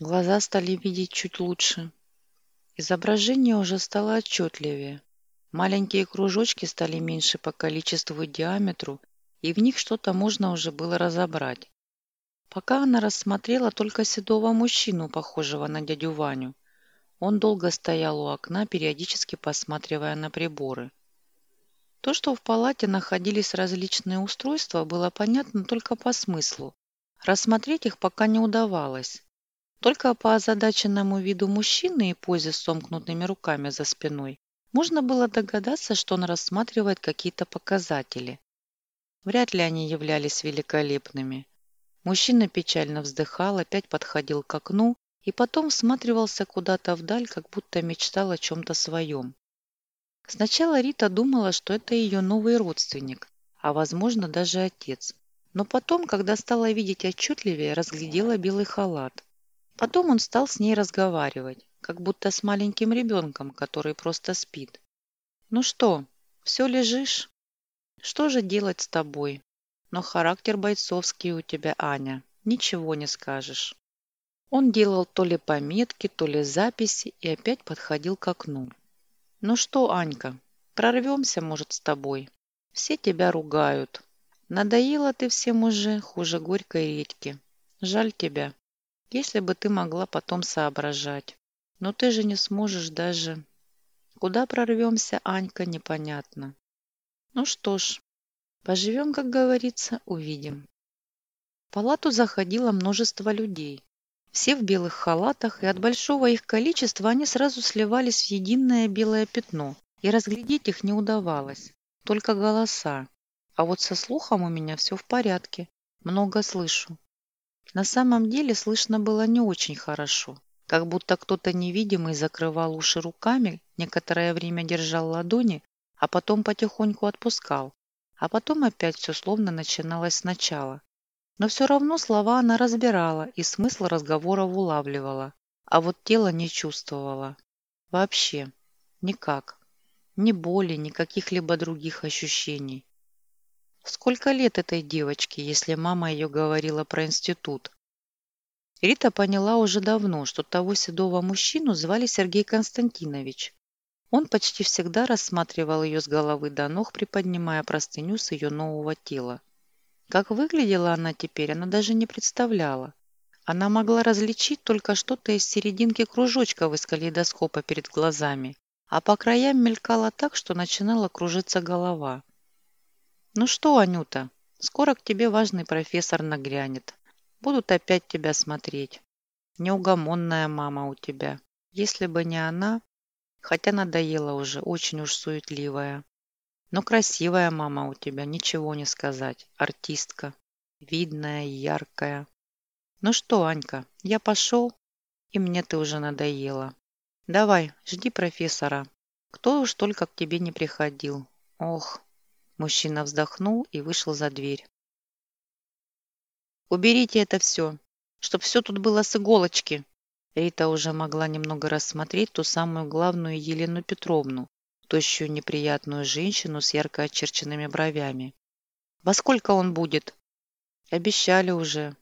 Глаза стали видеть чуть лучше. Изображение уже стало отчетливее. Маленькие кружочки стали меньше по количеству и диаметру, и в них что-то можно уже было разобрать. Пока она рассмотрела только седого мужчину, похожего на дядю Ваню. Он долго стоял у окна, периодически посматривая на приборы. То, что в палате находились различные устройства, было понятно только по смыслу. Рассмотреть их пока не удавалось. Только по озадаченному виду мужчины и позе с сомкнутыми руками за спиной можно было догадаться, что он рассматривает какие-то показатели. Вряд ли они являлись великолепными. Мужчина печально вздыхал, опять подходил к окну и потом всматривался куда-то вдаль, как будто мечтал о чем-то своем. Сначала Рита думала, что это ее новый родственник, а, возможно, даже отец. Но потом, когда стала видеть отчетливее, разглядела белый халат. Потом он стал с ней разговаривать, как будто с маленьким ребенком, который просто спит. «Ну что, все лежишь? Что же делать с тобой? Но характер бойцовский у тебя, Аня, ничего не скажешь». Он делал то ли пометки, то ли записи и опять подходил к окну. «Ну что, Анька, прорвемся, может, с тобой? Все тебя ругают. Надоела ты всем уже, хуже горькой редьки. Жаль тебя. Если бы ты могла потом соображать. Но ты же не сможешь даже... Куда прорвемся, Анька, непонятно. Ну что ж, поживем, как говорится, увидим». В палату заходило множество людей. Все в белых халатах, и от большого их количества они сразу сливались в единое белое пятно, и разглядеть их не удавалось. Только голоса. А вот со слухом у меня все в порядке. Много слышу. На самом деле слышно было не очень хорошо. Как будто кто-то невидимый закрывал уши руками, некоторое время держал ладони, а потом потихоньку отпускал. А потом опять все словно начиналось сначала. Но все равно слова она разбирала и смысл разговоров улавливала, а вот тело не чувствовала. Вообще. Никак. Ни боли, ни каких-либо других ощущений. Сколько лет этой девочке, если мама ее говорила про институт? Рита поняла уже давно, что того седого мужчину звали Сергей Константинович. Он почти всегда рассматривал ее с головы до ног, приподнимая простыню с ее нового тела. Как выглядела она теперь, она даже не представляла. Она могла различить только что-то из серединки кружочка из калейдоскопа перед глазами, а по краям мелькало так, что начинала кружиться голова. «Ну что, Анюта, скоро к тебе важный профессор нагрянет. Будут опять тебя смотреть. Неугомонная мама у тебя. Если бы не она, хотя надоела уже, очень уж суетливая. Но красивая мама у тебя, ничего не сказать. Артистка. Видная, яркая. Ну что, Анька, я пошел, и мне ты уже надоела. Давай, жди профессора. Кто уж только к тебе не приходил. Ох. Мужчина вздохнул и вышел за дверь. Уберите это все, чтоб все тут было с иголочки. Рита уже могла немного рассмотреть ту самую главную Елену Петровну, тощую неприятную женщину с ярко очерченными бровями. «Во сколько он будет?» «Обещали уже.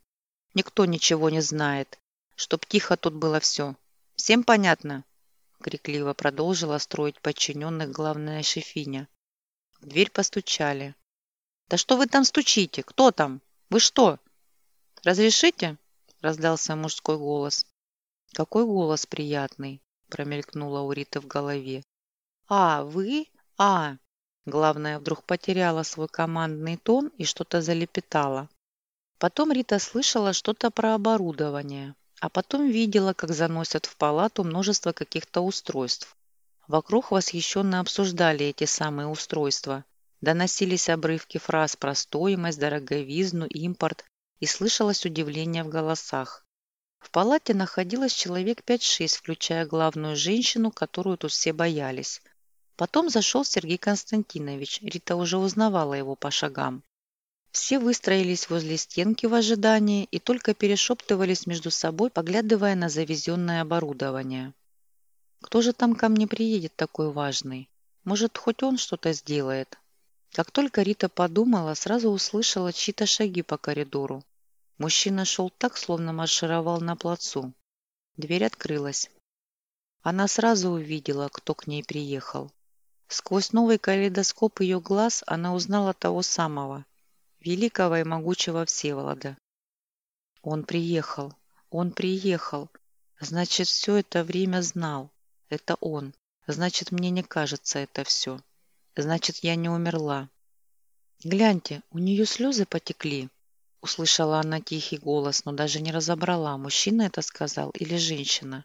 Никто ничего не знает. Чтоб тихо тут было все. Всем понятно?» Крикливо продолжила строить подчиненных главная шефиня. В дверь постучали. «Да что вы там стучите? Кто там? Вы что?» «Разрешите?» – раздался мужской голос. «Какой голос приятный!» – промелькнула у Риты в голове. «А, вы? А!» Главное, вдруг потеряла свой командный тон и что-то залепетала. Потом Рита слышала что-то про оборудование, а потом видела, как заносят в палату множество каких-то устройств. Вокруг восхищенно обсуждали эти самые устройства. Доносились обрывки фраз про стоимость, дороговизну, импорт, и слышалось удивление в голосах. В палате находилось человек 5-6, включая главную женщину, которую тут все боялись. Потом зашел Сергей Константинович. Рита уже узнавала его по шагам. Все выстроились возле стенки в ожидании и только перешептывались между собой, поглядывая на завезенное оборудование. Кто же там ко мне приедет такой важный? Может, хоть он что-то сделает? Как только Рита подумала, сразу услышала чьи-то шаги по коридору. Мужчина шел так, словно маршировал на плацу. Дверь открылась. Она сразу увидела, кто к ней приехал. Сквозь новый калейдоскоп ее глаз она узнала того самого, великого и могучего Всеволода. Он приехал, он приехал. Значит, все это время знал. Это он. Значит, мне не кажется это все. Значит, я не умерла. Гляньте, у нее слезы потекли. Услышала она тихий голос, но даже не разобрала, мужчина это сказал или женщина.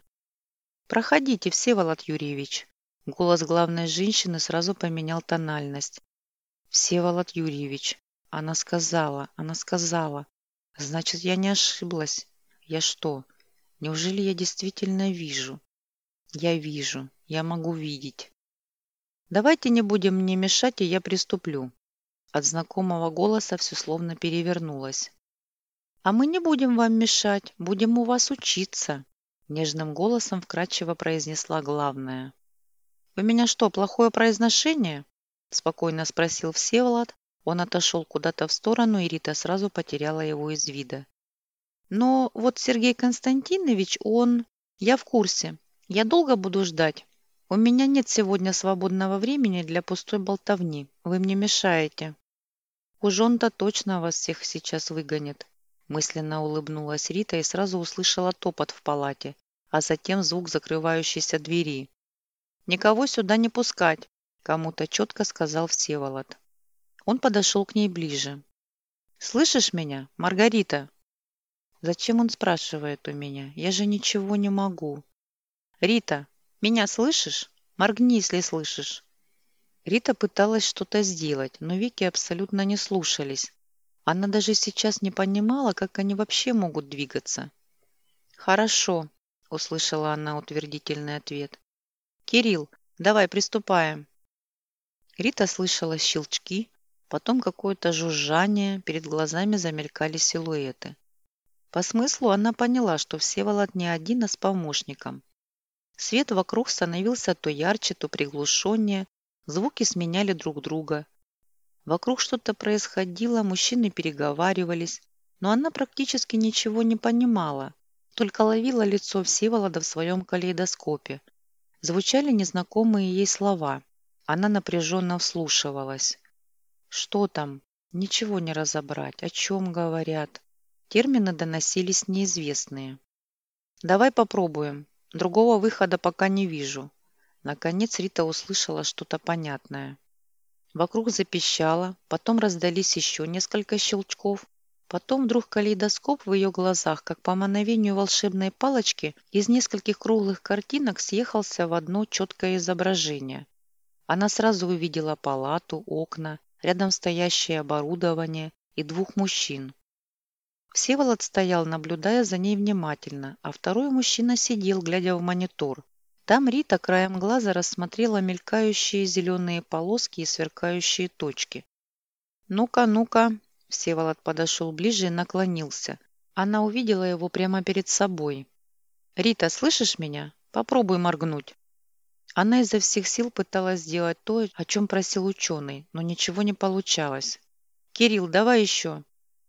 «Проходите, Всеволод Юрьевич». Голос главной женщины сразу поменял тональность. «Всеволод Юрьевич». Она сказала, она сказала. Значит, я не ошиблась. Я что? Неужели я действительно вижу? Я вижу. Я могу видеть. Давайте не будем мне мешать, и я приступлю. От знакомого голоса все словно перевернулось. «А мы не будем вам мешать, будем у вас учиться», нежным голосом вкратчиво произнесла главная. «У меня что, плохое произношение?» спокойно спросил Всеволод. Он отошел куда-то в сторону, и Рита сразу потеряла его из вида. «Но вот Сергей Константинович, он...» «Я в курсе. Я долго буду ждать. У меня нет сегодня свободного времени для пустой болтовни. Вы мне мешаете». Уж он-то точно вас всех сейчас выгонит. Мысленно улыбнулась Рита и сразу услышала топот в палате, а затем звук закрывающейся двери. «Никого сюда не пускать», – кому-то четко сказал Всеволод. Он подошел к ней ближе. «Слышишь меня, Маргарита?» «Зачем он спрашивает у меня? Я же ничего не могу». «Рита, меня слышишь? Моргни, если слышишь». Рита пыталась что-то сделать, но Вики абсолютно не слушались. Она даже сейчас не понимала, как они вообще могут двигаться. «Хорошо», — услышала она утвердительный ответ. «Кирилл, давай приступаем». Рита слышала щелчки, потом какое-то жужжание, перед глазами замелькали силуэты. По смыслу она поняла, что Всеволод не один, а с помощником. Свет вокруг становился то ярче, то приглушеннее, Звуки сменяли друг друга. Вокруг что-то происходило, мужчины переговаривались, но она практически ничего не понимала, только ловила лицо Всеволода в своем калейдоскопе. Звучали незнакомые ей слова. Она напряженно вслушивалась. Что там? Ничего не разобрать. О чем говорят? Термины доносились неизвестные. «Давай попробуем. Другого выхода пока не вижу», Наконец Рита услышала что-то понятное. Вокруг запищало, потом раздались еще несколько щелчков. Потом вдруг калейдоскоп в ее глазах, как по мановению волшебной палочки, из нескольких круглых картинок съехался в одно четкое изображение. Она сразу увидела палату, окна, рядом стоящее оборудование и двух мужчин. Всеволод стоял, наблюдая за ней внимательно, а второй мужчина сидел, глядя в монитор. Там Рита краем глаза рассмотрела мелькающие зеленые полоски и сверкающие точки. «Ну-ка, ну-ка!» Всеволод подошел ближе и наклонился. Она увидела его прямо перед собой. «Рита, слышишь меня? Попробуй моргнуть». Она изо всех сил пыталась сделать то, о чем просил ученый, но ничего не получалось. «Кирилл, давай еще!»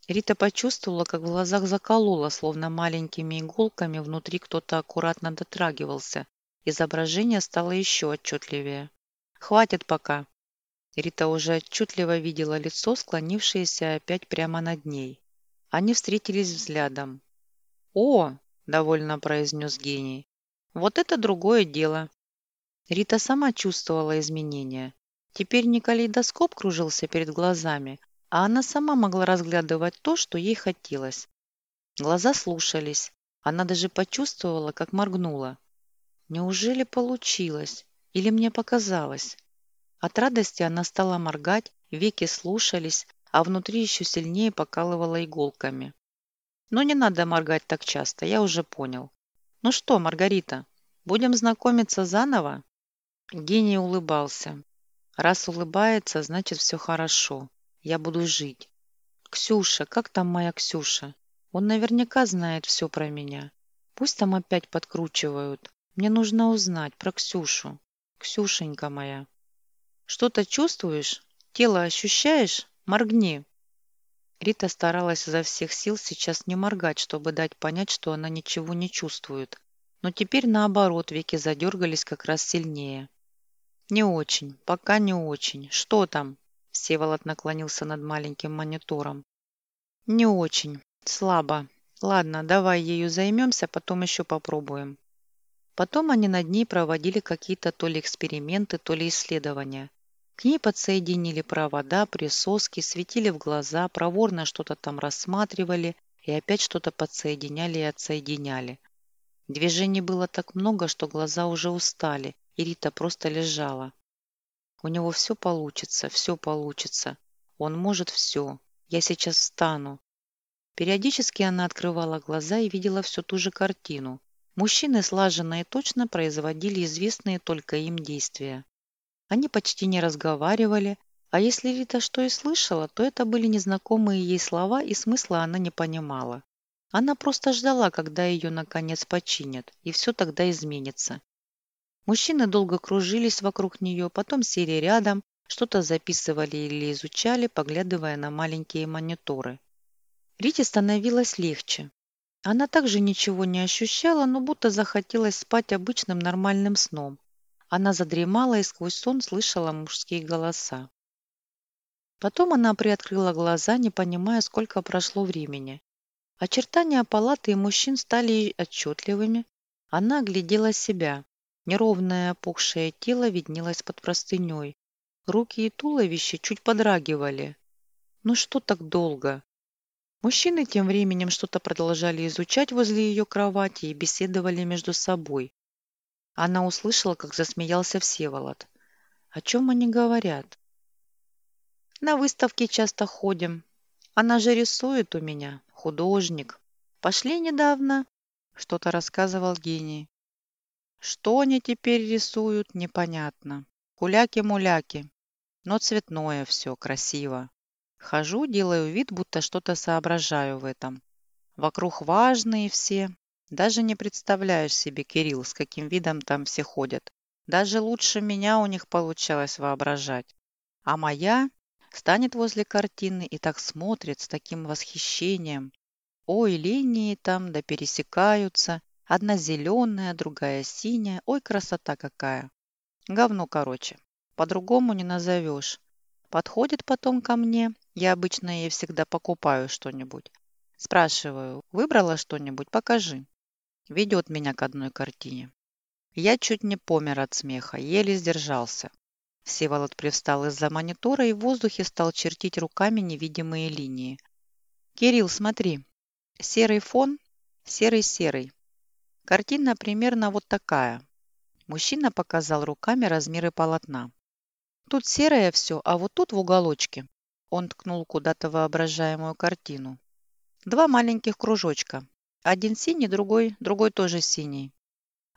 Рита почувствовала, как в глазах заколола, словно маленькими иголками внутри кто-то аккуратно дотрагивался, Изображение стало еще отчетливее. «Хватит пока!» Рита уже отчетливо видела лицо, склонившееся опять прямо над ней. Они встретились взглядом. «О!» – довольно произнес гений. «Вот это другое дело!» Рита сама чувствовала изменения. Теперь не калейдоскоп кружился перед глазами, а она сама могла разглядывать то, что ей хотелось. Глаза слушались. Она даже почувствовала, как моргнула. Неужели получилось? Или мне показалось? От радости она стала моргать, веки слушались, а внутри еще сильнее покалывала иголками. Но не надо моргать так часто, я уже понял. Ну что, Маргарита, будем знакомиться заново? Гений улыбался. Раз улыбается, значит все хорошо. Я буду жить. Ксюша, как там моя Ксюша? Он наверняка знает все про меня. Пусть там опять подкручивают. Мне нужно узнать про Ксюшу. Ксюшенька моя. Что-то чувствуешь? Тело ощущаешь? Моргни. Рита старалась изо всех сил сейчас не моргать, чтобы дать понять, что она ничего не чувствует. но теперь наоборот веки задергались как раз сильнее. «Не очень, пока не очень. Что там?» Всеволод наклонился над маленьким монитором. «Не очень. Слабо. Ладно, давай ею займемся, потом еще попробуем». Потом они над ней проводили какие-то то ли эксперименты, то ли исследования. К ней подсоединили провода, присоски, светили в глаза, проворно что-то там рассматривали и опять что-то подсоединяли и отсоединяли. Движений было так много, что глаза уже устали, и Рита просто лежала. У него все получится, все получится. Он может все. Я сейчас встану. Периодически она открывала глаза и видела всю ту же картину. Мужчины слаженно и точно производили известные только им действия. Они почти не разговаривали, а если Рита что и слышала, то это были незнакомые ей слова, и смысла она не понимала. Она просто ждала, когда ее наконец починят, и все тогда изменится. Мужчины долго кружились вокруг нее, потом сели рядом, что-то записывали или изучали, поглядывая на маленькие мониторы. Рите становилось легче. Она также ничего не ощущала, но будто захотелось спать обычным нормальным сном. Она задремала и сквозь сон слышала мужские голоса. Потом она приоткрыла глаза, не понимая, сколько прошло времени. Очертания палаты и мужчин стали отчетливыми. Она оглядела себя. Неровное опухшее тело виднелось под простыней. Руки и туловище чуть подрагивали. Ну что так долго? Мужчины тем временем что-то продолжали изучать возле ее кровати и беседовали между собой. Она услышала, как засмеялся Всеволод. О чем они говорят? На выставке часто ходим. Она же рисует у меня, художник. Пошли недавно, что-то рассказывал гений. Что они теперь рисуют, непонятно. Куляки-муляки. Но цветное все, красиво. Хожу, делаю вид, будто что-то соображаю в этом. Вокруг важные все. Даже не представляешь себе, Кирилл, с каким видом там все ходят. Даже лучше меня у них получалось воображать. А моя станет возле картины и так смотрит с таким восхищением. Ой, линии там да пересекаются, Одна зеленая, другая синяя. Ой, красота какая. Говно, короче. По-другому не назовешь. Подходит потом ко мне. Я обычно ей всегда покупаю что-нибудь. Спрашиваю, выбрала что-нибудь? Покажи. Ведет меня к одной картине. Я чуть не помер от смеха, еле сдержался. Всеволод привстал из-за монитора и в воздухе стал чертить руками невидимые линии. «Кирилл, смотри. Серый фон, серый-серый. Картина примерно вот такая. Мужчина показал руками размеры полотна. Тут серое все, а вот тут в уголочке. Он ткнул куда-то воображаемую картину. Два маленьких кружочка. Один синий, другой, другой тоже синий.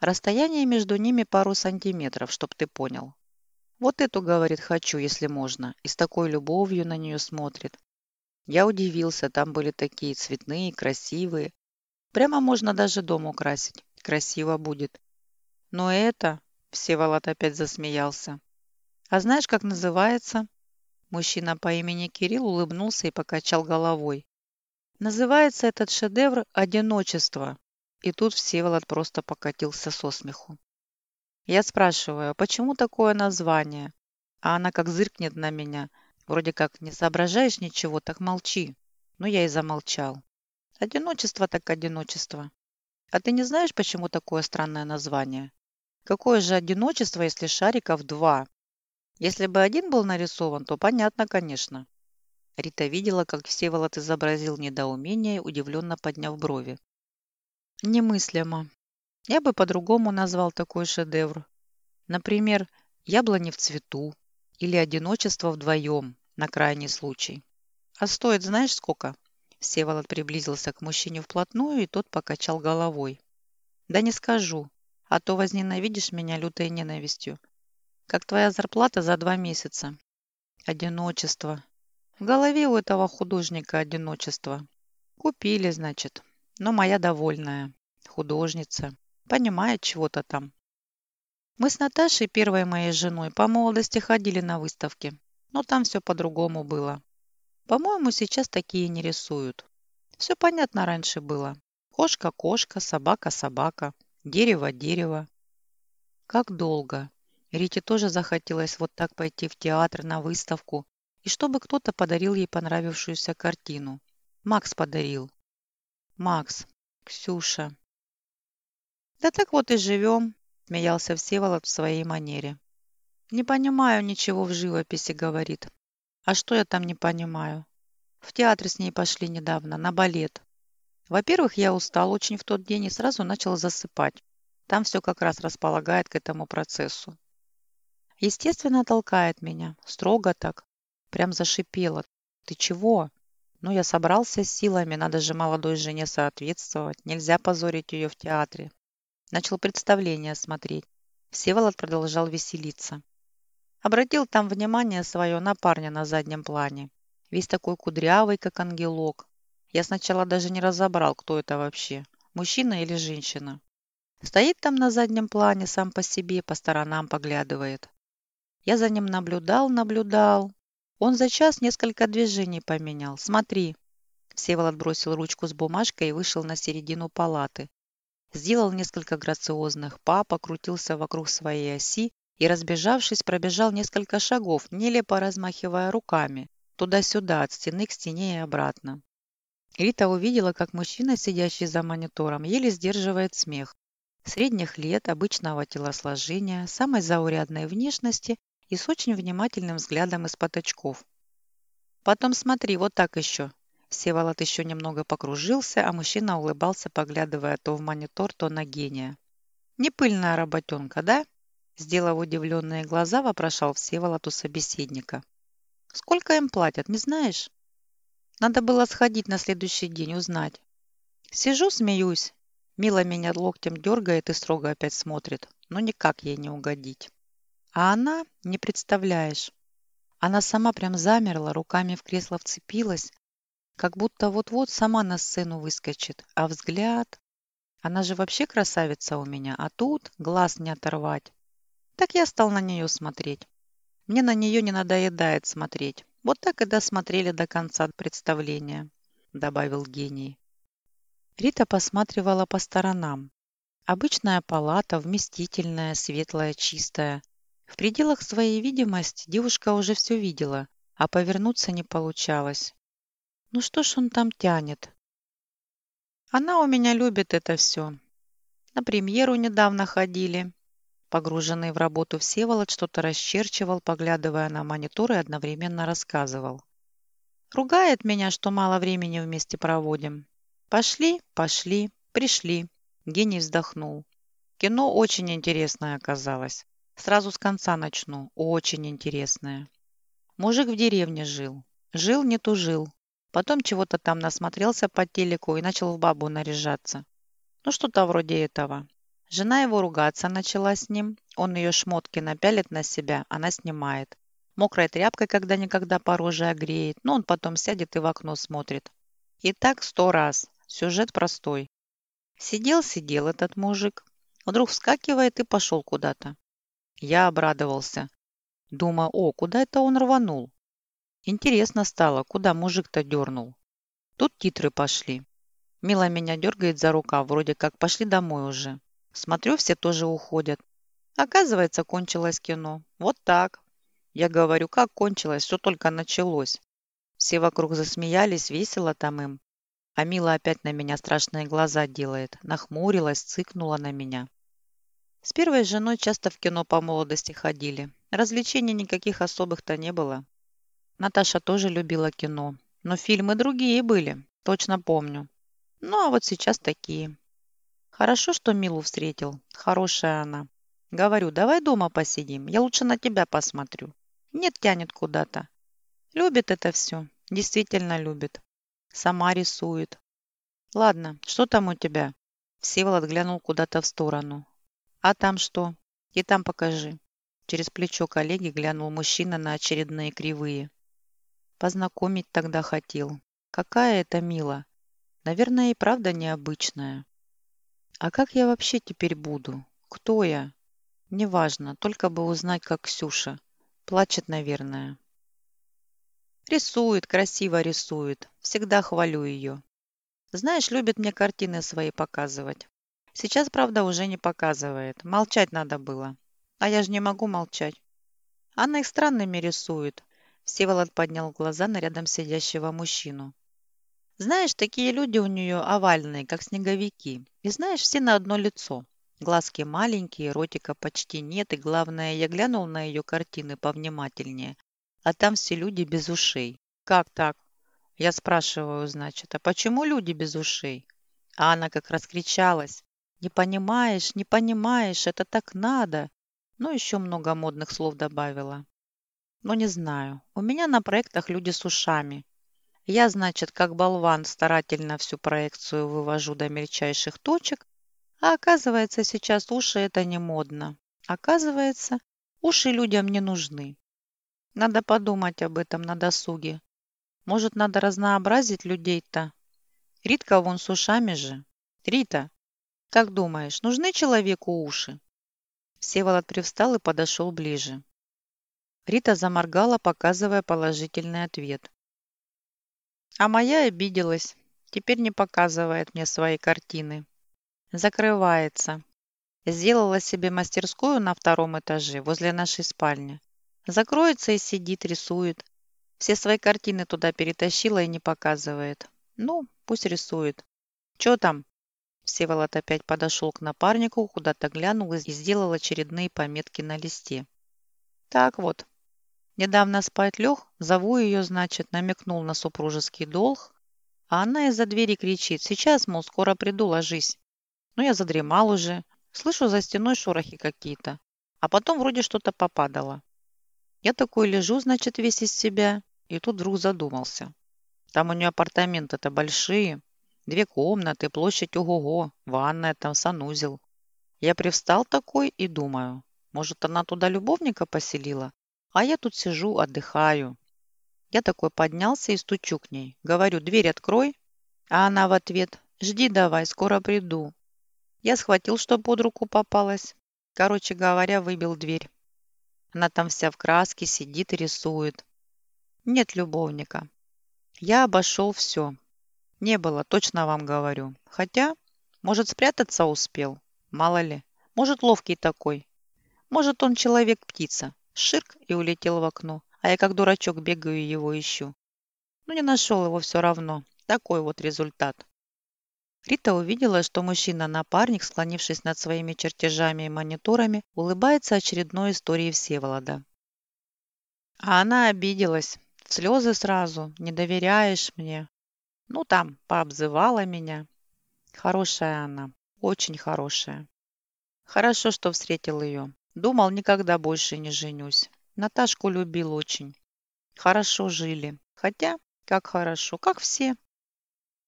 Расстояние между ними пару сантиметров, чтоб ты понял. Вот эту, говорит, хочу, если можно. И с такой любовью на нее смотрит. Я удивился, там были такие цветные, красивые. Прямо можно даже дом украсить. Красиво будет. Но это... Всеволод опять засмеялся. А знаешь, как называется? Мужчина по имени Кирилл улыбнулся и покачал головой. Называется этот шедевр «Одиночество». И тут Всеволод просто покатился со смеху. Я спрашиваю, почему такое название? А она как зыркнет на меня. Вроде как не соображаешь ничего, так молчи. Ну, я и замолчал. Одиночество так одиночество. А ты не знаешь, почему такое странное название? Какое же одиночество, если шариков два? Если бы один был нарисован, то понятно, конечно. Рита видела, как Всеволод изобразил недоумение, удивленно подняв брови. Немыслимо. Я бы по-другому назвал такой шедевр. Например, «Яблони в цвету» или «Одиночество вдвоем» на крайний случай. А стоит знаешь сколько? Всеволод приблизился к мужчине вплотную, и тот покачал головой. «Да не скажу, а то возненавидишь меня лютой ненавистью. Как твоя зарплата за два месяца. Одиночество. В голове у этого художника одиночество. Купили, значит. Но моя довольная. Художница. Понимает чего-то там. Мы с Наташей, первой моей женой, по молодости ходили на выставки. Но там все по-другому было. По-моему, сейчас такие не рисуют. Все понятно раньше было. Кошка – кошка, собака – собака. Дерево, дерево. Как долго. Рите тоже захотелось вот так пойти в театр, на выставку, и чтобы кто-то подарил ей понравившуюся картину. Макс подарил. Макс, Ксюша. Да так вот и живем, смеялся Всеволод в своей манере. Не понимаю ничего в живописи, говорит. А что я там не понимаю? В театр с ней пошли недавно, на балет. Во-первых, я устал очень в тот день и сразу начал засыпать. Там все как раз располагает к этому процессу. Естественно, толкает меня. Строго так. Прям зашипела. Ты чего? Ну, я собрался с силами. Надо же молодой жене соответствовать. Нельзя позорить ее в театре. Начал представление смотреть. Всеволод продолжал веселиться. Обратил там внимание свое на парня на заднем плане. Весь такой кудрявый, как ангелок. Я сначала даже не разобрал, кто это вообще, мужчина или женщина. Стоит там на заднем плане сам по себе, по сторонам поглядывает. Я за ним наблюдал, наблюдал. Он за час несколько движений поменял. Смотри. Всеволод бросил ручку с бумажкой и вышел на середину палаты. Сделал несколько грациозных па, покрутился вокруг своей оси и, разбежавшись, пробежал несколько шагов, нелепо размахивая руками, туда-сюда, от стены к стене и обратно. Рита увидела, как мужчина, сидящий за монитором, еле сдерживает смех. Средних лет, обычного телосложения, самой заурядной внешности и с очень внимательным взглядом из-под очков. «Потом смотри, вот так еще». Всеволод еще немного покружился, а мужчина улыбался, поглядывая то в монитор, то на гения. «Не пыльная работенка, да?» Сделав удивленные глаза, вопрошал Всеволод у собеседника. «Сколько им платят, не знаешь?» Надо было сходить на следующий день, узнать. Сижу, смеюсь. Мила меня локтем дергает и строго опять смотрит. Но никак ей не угодить. А она, не представляешь. Она сама прям замерла, руками в кресло вцепилась, как будто вот-вот сама на сцену выскочит. А взгляд... Она же вообще красавица у меня, а тут глаз не оторвать. Так я стал на нее смотреть. Мне на нее не надоедает смотреть. Вот так и досмотрели до конца представления», — добавил гений. Рита посматривала по сторонам. Обычная палата, вместительная, светлая, чистая. В пределах своей видимости девушка уже все видела, а повернуться не получалось. Ну что ж он там тянет? Она у меня любит это все. На премьеру недавно ходили. Погруженный в работу Всеволод что-то расчерчивал, поглядывая на монитор и одновременно рассказывал. «Ругает меня, что мало времени вместе проводим. Пошли, пошли, пришли». Гений вздохнул. «Кино очень интересное оказалось. Сразу с конца начну. Очень интересное. Мужик в деревне жил. Жил, не тужил. Потом чего-то там насмотрелся по телеку и начал в бабу наряжаться. Ну, что-то вроде этого. Жена его ругаться начала с ним. Он ее шмотки напялит на себя, она снимает. Мокрой тряпкой когда-никогда по роже огреет, но он потом сядет и в окно смотрит. И так сто раз. Сюжет простой. Сидел-сидел этот мужик. Вдруг вскакивает и пошел куда-то. Я обрадовался. Думаю, о, куда это он рванул? Интересно стало, куда мужик-то дернул. Тут титры пошли. Мила меня дергает за рукав, вроде как пошли домой уже. Смотрю, все тоже уходят. Оказывается, кончилось кино. Вот так. Я говорю, как кончилось, все только началось. Все вокруг засмеялись, весело там им. А Мила опять на меня страшные глаза делает. Нахмурилась, цыкнула на меня. С первой женой часто в кино по молодости ходили. Развлечений никаких особых-то не было. Наташа тоже любила кино. Но фильмы другие были, точно помню. Ну, а вот сейчас такие. Хорошо, что Милу встретил. Хорошая она. Говорю, давай дома посидим. Я лучше на тебя посмотрю. Нет, тянет куда-то. Любит это все. Действительно любит. Сама рисует. Ладно, что там у тебя? Всеволод глянул куда-то в сторону. А там что? И там покажи. Через плечо коллеги глянул мужчина на очередные кривые. Познакомить тогда хотел. Какая это мила. Наверное, и правда необычная. А как я вообще теперь буду? Кто я? Неважно, только бы узнать, как Ксюша. Плачет, наверное. Рисует, красиво рисует. Всегда хвалю ее. Знаешь, любит мне картины свои показывать. Сейчас, правда, уже не показывает. Молчать надо было. А я же не могу молчать. Она их странными рисует. Всеволод поднял глаза на рядом сидящего мужчину. Знаешь, такие люди у нее овальные, как снеговики. И знаешь, все на одно лицо. Глазки маленькие, ротика почти нет, и главное, я глянул на ее картины повнимательнее. А там все люди без ушей. Как так? Я спрашиваю, значит, а почему люди без ушей? А она как раскричалась. Не понимаешь, не понимаешь, это так надо. Ну, еще много модных слов добавила. Ну, не знаю. У меня на проектах люди с ушами. Я, значит, как болван старательно всю проекцию вывожу до мельчайших точек, а оказывается, сейчас уши это не модно. Оказывается, уши людям не нужны. Надо подумать об этом на досуге. Может, надо разнообразить людей-то? Ритка вон с ушами же. Рита, как думаешь, нужны человеку уши? Всеволод привстал и подошел ближе. Рита заморгала, показывая положительный ответ. А моя обиделась. Теперь не показывает мне свои картины. Закрывается. Сделала себе мастерскую на втором этаже, возле нашей спальни. Закроется и сидит, рисует. Все свои картины туда перетащила и не показывает. Ну, пусть рисует. Че там? Всеволод опять подошел к напарнику, куда-то глянул и сделал очередные пометки на листе. Так вот. Недавно спать лег, зову ее, значит, намекнул на супружеский долг, а она из-за двери кричит. Сейчас, мол, скоро приду, ложись. Ну, я задремал уже. Слышу за стеной шорохи какие-то. А потом вроде что-то попадало. Я такой лежу, значит, весь из себя. И тут вдруг задумался. Там у нее апартаменты-то большие. Две комнаты, площадь ого-го, ванная там, санузел. Я привстал такой и думаю, может, она туда любовника поселила? А я тут сижу, отдыхаю. Я такой поднялся и стучу к ней. Говорю, дверь открой. А она в ответ, жди давай, скоро приду. Я схватил, что под руку попалось. Короче говоря, выбил дверь. Она там вся в краске сидит и рисует. Нет любовника. Я обошел все. Не было, точно вам говорю. Хотя, может, спрятаться успел. Мало ли. Может, ловкий такой. Может, он человек-птица. Ширк и улетел в окно. А я как дурачок бегаю и его ищу. Ну, не нашел его все равно. Такой вот результат. Рита увидела, что мужчина-напарник, склонившись над своими чертежами и мониторами, улыбается очередной истории Всеволода. А она обиделась. В слезы сразу. Не доверяешь мне. Ну, там, пообзывала меня. Хорошая она. Очень хорошая. Хорошо, что встретил ее. Думал, никогда больше не женюсь. Наташку любил очень. Хорошо жили. Хотя, как хорошо, как все.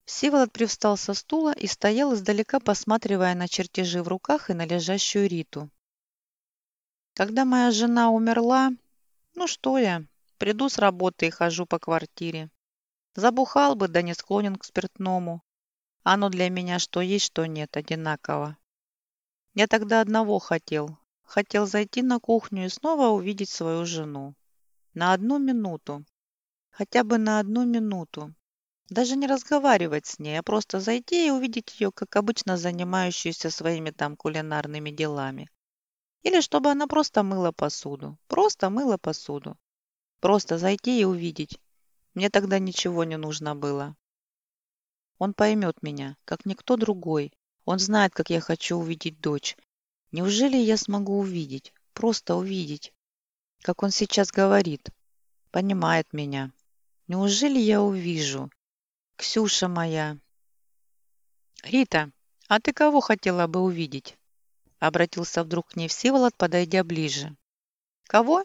Всеволод привстал со стула и стоял издалека, посматривая на чертежи в руках и на лежащую Риту. Когда моя жена умерла, ну что я, приду с работы и хожу по квартире. Забухал бы, да не склонен к спиртному. Оно для меня что есть, что нет, одинаково. Я тогда одного хотел. Хотел зайти на кухню и снова увидеть свою жену. На одну минуту. Хотя бы на одну минуту. Даже не разговаривать с ней, а просто зайти и увидеть ее, как обычно занимающуюся своими там кулинарными делами. Или чтобы она просто мыла посуду. Просто мыла посуду. Просто зайти и увидеть. Мне тогда ничего не нужно было. Он поймет меня, как никто другой. Он знает, как я хочу увидеть дочь. Неужели я смогу увидеть? Просто увидеть. Как он сейчас говорит. Понимает меня. Неужели я увижу? Ксюша моя. Рита, а ты кого хотела бы увидеть? Обратился вдруг к ней Всеволод, подойдя ближе. Кого?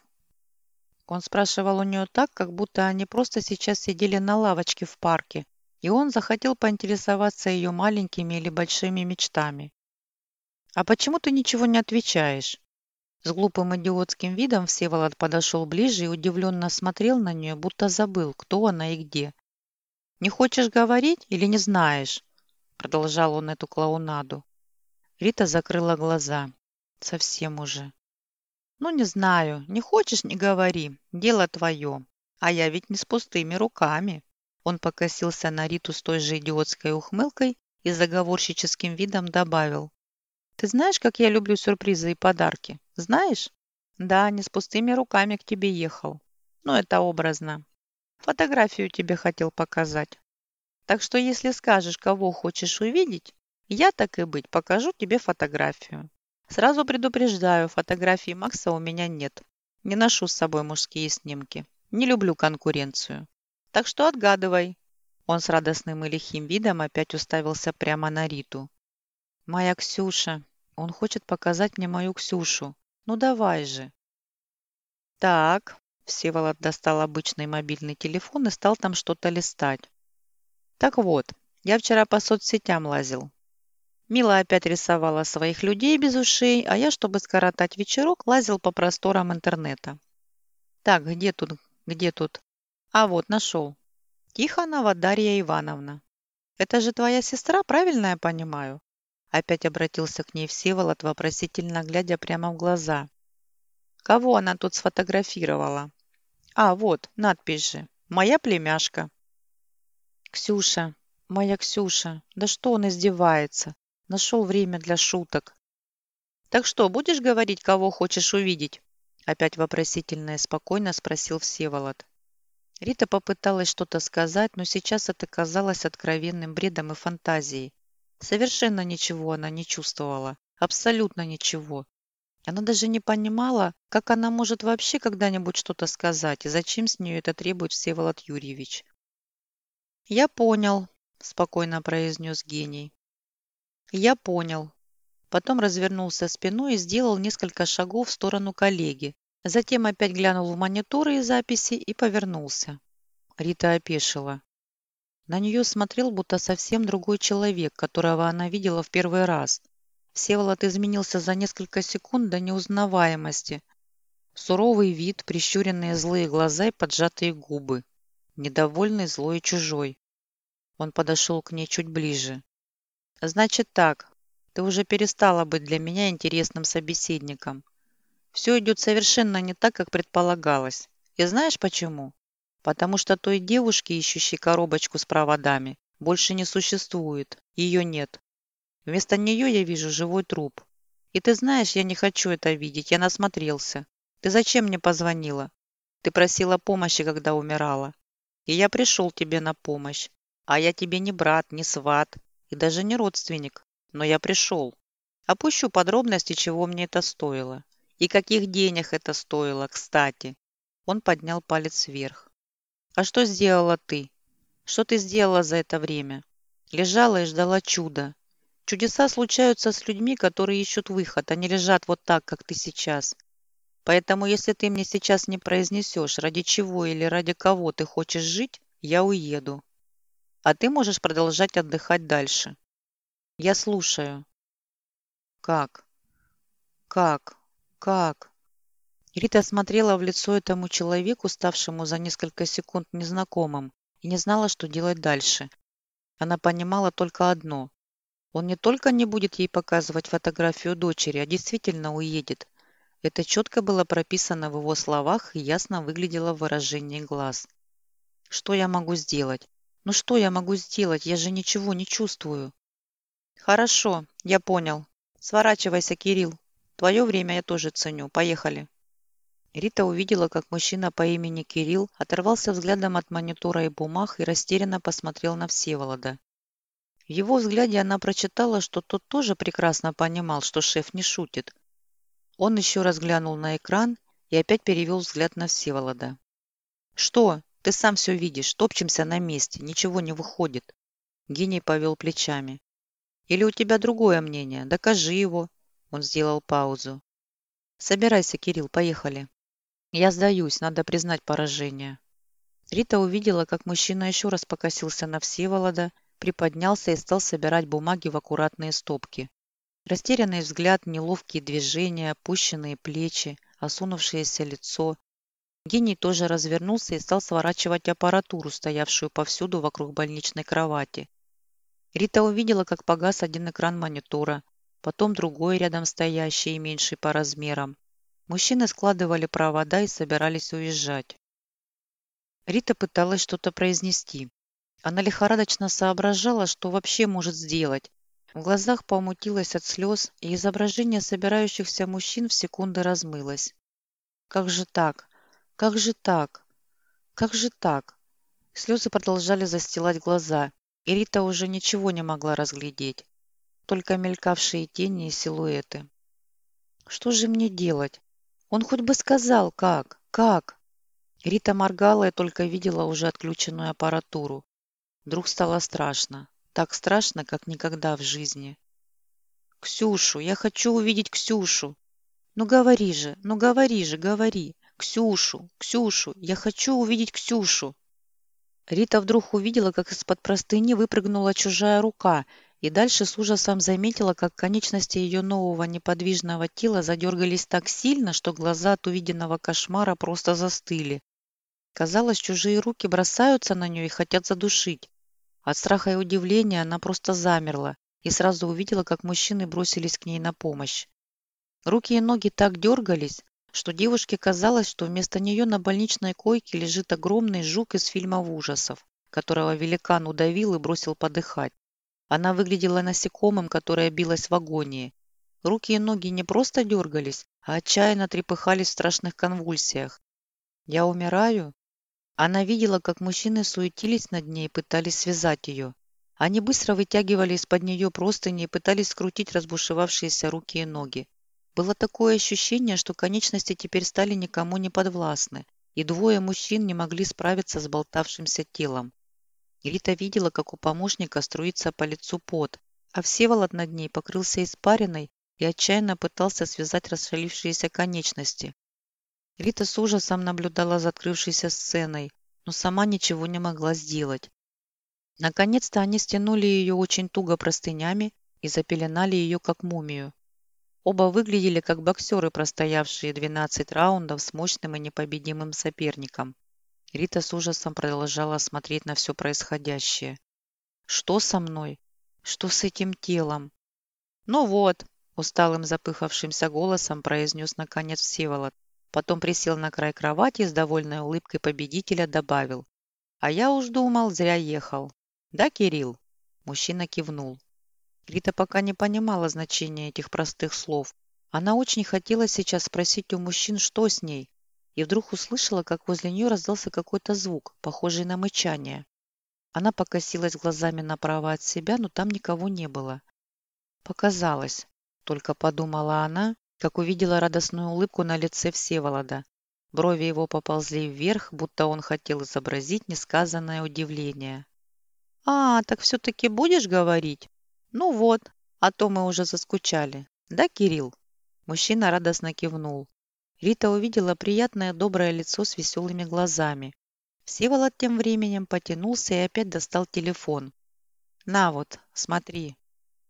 Он спрашивал у нее так, как будто они просто сейчас сидели на лавочке в парке, и он захотел поинтересоваться ее маленькими или большими мечтами. «А почему ты ничего не отвечаешь?» С глупым идиотским видом Всеволод подошел ближе и удивленно смотрел на нее, будто забыл, кто она и где. «Не хочешь говорить или не знаешь?» Продолжал он эту клоунаду. Рита закрыла глаза. Совсем уже. «Ну, не знаю. Не хочешь – не говори. Дело твое. А я ведь не с пустыми руками». Он покосился на Риту с той же идиотской ухмылкой и заговорщическим видом добавил. Ты знаешь, как я люблю сюрпризы и подарки? Знаешь? Да, не с пустыми руками к тебе ехал. Ну, это образно. Фотографию тебе хотел показать. Так что, если скажешь, кого хочешь увидеть, я, так и быть, покажу тебе фотографию. Сразу предупреждаю, фотографии Макса у меня нет. Не ношу с собой мужские снимки. Не люблю конкуренцию. Так что отгадывай. Он с радостным и лихим видом опять уставился прямо на Риту. «Моя Ксюша. Он хочет показать мне мою Ксюшу. Ну давай же». «Так». Всеволод достал обычный мобильный телефон и стал там что-то листать. «Так вот, я вчера по соцсетям лазил. Мила опять рисовала своих людей без ушей, а я, чтобы скоротать вечерок, лазил по просторам интернета. Так, где тут, где тут? А вот, нашел. Тихонова Дарья Ивановна. Это же твоя сестра, правильно я понимаю? Опять обратился к ней Всеволод, вопросительно глядя прямо в глаза. Кого она тут сфотографировала? А, вот, надпись же. Моя племяшка. Ксюша, моя Ксюша, да что он издевается? Нашел время для шуток. «Так что, будешь говорить, кого хочешь увидеть?» Опять вопросительно и спокойно спросил Всеволод. Рита попыталась что-то сказать, но сейчас это казалось откровенным бредом и фантазией. Совершенно ничего она не чувствовала. Абсолютно ничего. Она даже не понимала, как она может вообще когда-нибудь что-то сказать и зачем с нее это требует Всеволод Юрьевич. «Я понял», – спокойно произнес гений. Я понял. Потом развернулся спиной и сделал несколько шагов в сторону коллеги. Затем опять глянул в мониторы и записи и повернулся. Рита опешила. На нее смотрел будто совсем другой человек, которого она видела в первый раз. Всеволод изменился за несколько секунд до неузнаваемости. Суровый вид, прищуренные злые глаза и поджатые губы. Недовольный, злой и чужой. Он подошел к ней чуть ближе. Значит так, ты уже перестала быть для меня интересным собеседником. Все идет совершенно не так, как предполагалось. И знаешь почему? Потому что той девушки, ищущей коробочку с проводами, больше не существует. Ее нет. Вместо нее я вижу живой труп. И ты знаешь, я не хочу это видеть, я насмотрелся. Ты зачем мне позвонила? Ты просила помощи, когда умирала. И я пришел тебе на помощь. А я тебе не брат, не сват, и даже не родственник, но я пришел. Опущу подробности, чего мне это стоило. И каких денег это стоило, кстати. Он поднял палец вверх. А что сделала ты? Что ты сделала за это время? Лежала и ждала чуда. Чудеса случаются с людьми, которые ищут выход, они лежат вот так, как ты сейчас. Поэтому, если ты мне сейчас не произнесешь, ради чего или ради кого ты хочешь жить, я уеду а ты можешь продолжать отдыхать дальше. Я слушаю. Как? Как? Как? Рита смотрела в лицо этому человеку, ставшему за несколько секунд незнакомым, и не знала, что делать дальше. Она понимала только одно. Он не только не будет ей показывать фотографию дочери, а действительно уедет. Это четко было прописано в его словах и ясно выглядело в выражении глаз. Что я могу сделать? Ну что я могу сделать? Я же ничего не чувствую. Хорошо, я понял. Сворачивайся, Кирилл. Твое время я тоже ценю. Поехали. Рита увидела, как мужчина по имени Кирилл оторвался взглядом от монитора и бумаг и растерянно посмотрел на Всеволода. В его взгляде она прочитала, что тот тоже прекрасно понимал, что шеф не шутит. Он еще раз глянул на экран и опять перевел взгляд на Всеволода. «Что?» Ты сам все видишь, топчемся на месте, ничего не выходит. Гений повел плечами. Или у тебя другое мнение? Докажи его. Он сделал паузу. Собирайся, Кирилл, поехали. Я сдаюсь, надо признать поражение. Рита увидела, как мужчина еще раз покосился на Всеволода, приподнялся и стал собирать бумаги в аккуратные стопки. Растерянный взгляд, неловкие движения, опущенные плечи, осунувшееся лицо, Гений тоже развернулся и стал сворачивать аппаратуру, стоявшую повсюду вокруг больничной кровати. Рита увидела, как погас один экран монитора, потом другой рядом стоящий и меньший по размерам. Мужчины складывали провода и собирались уезжать. Рита пыталась что-то произнести. Она лихорадочно соображала, что вообще может сделать. В глазах помутилось от слез, и изображение собирающихся мужчин в секунды размылось. Как же так? Как же так? Как же так? Слезы продолжали застилать глаза, и Рита уже ничего не могла разглядеть, только мелькавшие тени и силуэты. Что же мне делать? Он хоть бы сказал, как, как? Рита моргала и только видела уже отключенную аппаратуру. Вдруг стало страшно. Так страшно, как никогда в жизни. «Ксюшу! Я хочу увидеть Ксюшу!» «Ну говори же! Ну говори же! Говори! Ксюшу! Ксюшу! Я хочу увидеть Ксюшу!» Рита вдруг увидела, как из-под простыни выпрыгнула чужая рука, и дальше с ужасом заметила, как конечности ее нового неподвижного тела задергались так сильно, что глаза от увиденного кошмара просто застыли. Казалось, чужие руки бросаются на нее и хотят задушить. От страха и удивления она просто замерла и сразу увидела, как мужчины бросились к ней на помощь. Руки и ноги так дергались, что девушке казалось, что вместо нее на больничной койке лежит огромный жук из фильмов ужасов, которого великан удавил и бросил подыхать. Она выглядела насекомым, которое билось в агонии. Руки и ноги не просто дергались, а отчаянно трепыхались в страшных конвульсиях. «Я умираю?» Она видела, как мужчины суетились над ней и пытались связать ее. Они быстро вытягивали из-под нее простыни и пытались скрутить разбушевавшиеся руки и ноги. Было такое ощущение, что конечности теперь стали никому не подвластны, и двое мужчин не могли справиться с болтавшимся телом. Рита видела, как у помощника струится по лицу пот, а Всеволод над ней покрылся испариной и отчаянно пытался связать расшалившиеся конечности. Рита с ужасом наблюдала за открывшейся сценой, но сама ничего не могла сделать. Наконец-то они стянули ее очень туго простынями и запеленали ее как мумию. Оба выглядели как боксеры, простоявшие 12 раундов с мощным и непобедимым соперником. Рита с ужасом продолжала смотреть на все происходящее. «Что со мной? Что с этим телом?» «Ну вот», – усталым запыхавшимся голосом произнес наконец Всеволод. Потом присел на край кровати с довольной улыбкой победителя добавил. «А я уж думал, зря ехал. Да, Кирилл?» Мужчина кивнул. Рита пока не понимала значения этих простых слов. Она очень хотела сейчас спросить у мужчин, что с ней, и вдруг услышала, как возле нее раздался какой-то звук, похожий на мычание. Она покосилась глазами направо от себя, но там никого не было. Показалось, только подумала она как увидела радостную улыбку на лице Всеволода. Брови его поползли вверх, будто он хотел изобразить несказанное удивление. «А, так все-таки будешь говорить? Ну вот, а то мы уже заскучали. Да, Кирилл?» Мужчина радостно кивнул. Рита увидела приятное доброе лицо с веселыми глазами. Всеволод тем временем потянулся и опять достал телефон. «На вот, смотри».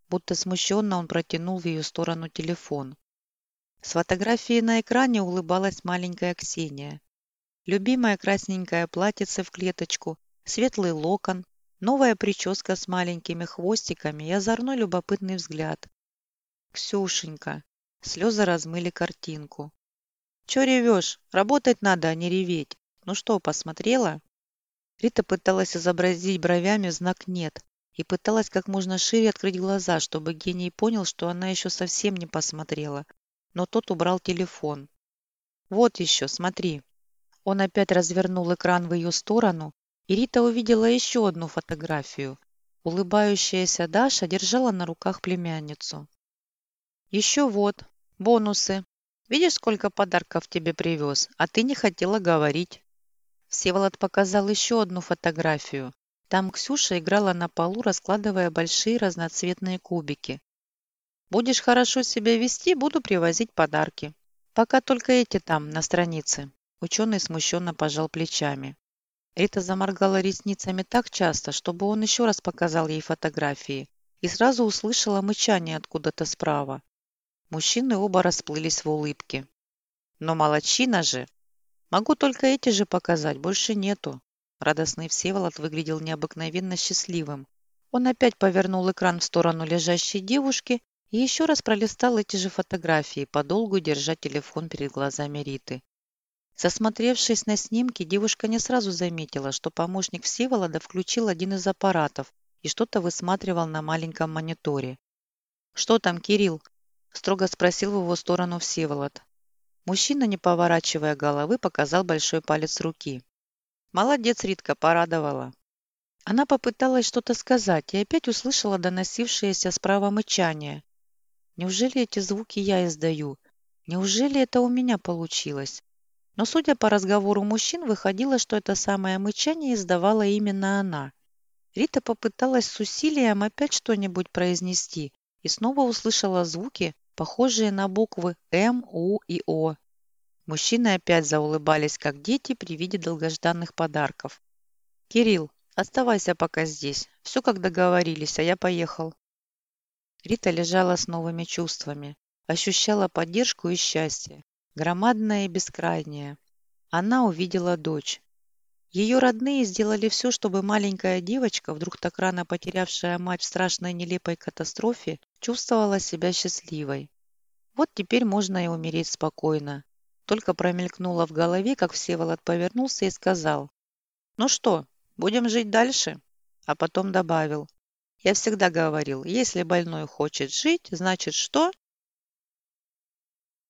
Будто смущенно он протянул в ее сторону телефон. С фотографией на экране улыбалась маленькая Ксения. Любимое красненькое платьице в клеточку, светлый локон, новая прическа с маленькими хвостиками и озорной любопытный взгляд. «Ксюшенька!» Слезы размыли картинку. «Чё ревешь? Работать надо, а не реветь. Ну что, посмотрела?» Рита пыталась изобразить бровями знак «нет» и пыталась как можно шире открыть глаза, чтобы гений понял, что она еще совсем не посмотрела, но тот убрал телефон. «Вот еще, смотри». Он опять развернул экран в ее сторону, и Рита увидела еще одну фотографию. Улыбающаяся Даша держала на руках племянницу. «Еще вот, бонусы. Видишь, сколько подарков тебе привез, а ты не хотела говорить». Всеволод показал еще одну фотографию. Там Ксюша играла на полу, раскладывая большие разноцветные кубики. Будешь хорошо себя вести, буду привозить подарки. Пока только эти там, на странице. Ученый смущенно пожал плечами. Рита заморгала ресницами так часто, чтобы он еще раз показал ей фотографии, и сразу услышала мычание откуда-то справа. Мужчины оба расплылись в улыбке. «Но молодчина же! Могу только эти же показать, больше нету». Радостный Всеволод выглядел необыкновенно счастливым. Он опять повернул экран в сторону лежащей девушки и еще раз пролистал эти же фотографии, подолгу держа телефон перед глазами Риты. Засмотревшись на снимки, девушка не сразу заметила, что помощник Всеволода включил один из аппаратов и что-то высматривал на маленьком мониторе. «Что там, Кирилл?» – строго спросил в его сторону Всеволод. Мужчина, не поворачивая головы, показал большой палец руки. «Молодец, Ритка, порадовала». Она попыталась что-то сказать и опять услышала доносившееся справа мычание. Неужели эти звуки я издаю? Неужели это у меня получилось? Но, судя по разговору мужчин, выходило, что это самое мычание издавала именно она. Рита попыталась с усилием опять что-нибудь произнести и снова услышала звуки, похожие на буквы М, У и О. Мужчины опять заулыбались, как дети при виде долгожданных подарков. «Кирилл, оставайся пока здесь. Все как договорились, а я поехал». Рита лежала с новыми чувствами, ощущала поддержку и счастье, громадное и бескрайнее. Она увидела дочь. Ее родные сделали все, чтобы маленькая девочка, вдруг так рано потерявшая мать в страшной нелепой катастрофе, чувствовала себя счастливой. Вот теперь можно и умереть спокойно. Только промелькнуло в голове, как Всеволод повернулся и сказал. «Ну что, будем жить дальше?» А потом добавил. Я всегда говорил, если больной хочет жить, значит что?